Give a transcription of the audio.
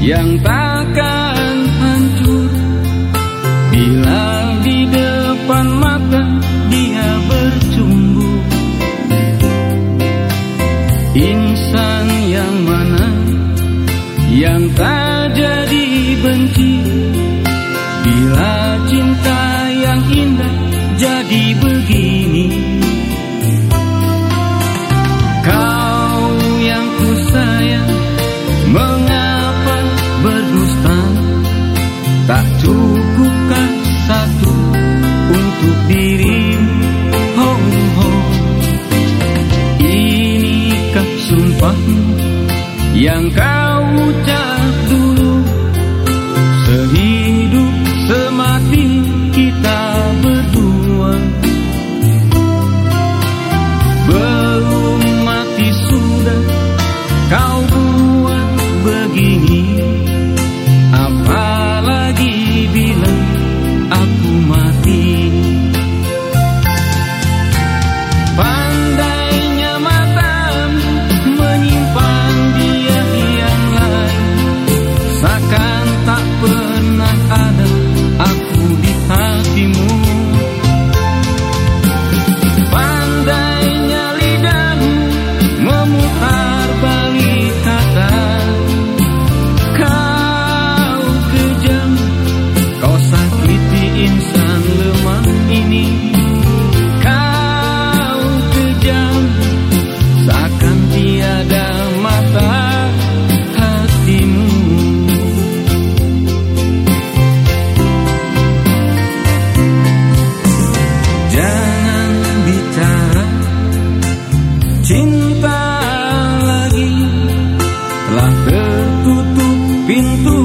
yang takkan hancur. Bila di depan mata dia bercumbu insan yang mana yang tak jadi benci? Bila cinta yang indah jadi begini berdusta. Tak cukupkah Tutup pintu